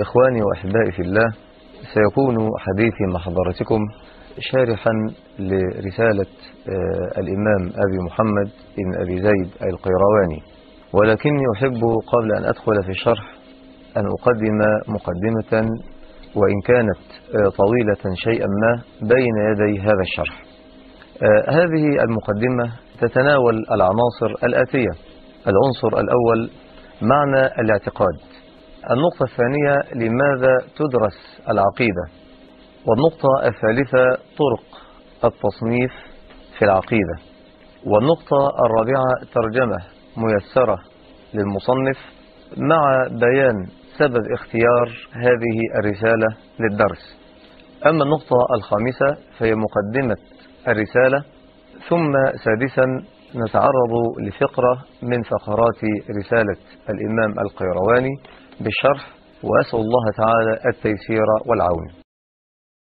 إخواني وأحبائي في الله سيكون حديثي مع حضراتكم شارحا لرسالة الإمام أبي محمد بن أبي زيد القيرواني. ولكني أحب قبل أن أدخل في الشرح أن أقدم مقدمة وإن كانت طويلة شيئا ما بين يدي هذا الشرح. هذه المقدمة تتناول العناصر الآتية. العنصر الأول معنى الاعتقاد. النقطة الثانية لماذا تدرس العقيدة؟ والنقطة الثالثة طرق التصنيف في العقيدة. والنقطة الرابعة ترجمة ميسرة للمصنف مع بيان سبب اختيار هذه الرسالة للدرس. أما النقطة الخامسة فهي مقدمة الرسالة. ثم سادسا نتعرض لفقرة من فقرات رسالة الإمام القيرواني. بالشرح وأسأل الله تعالى التيسير والعون.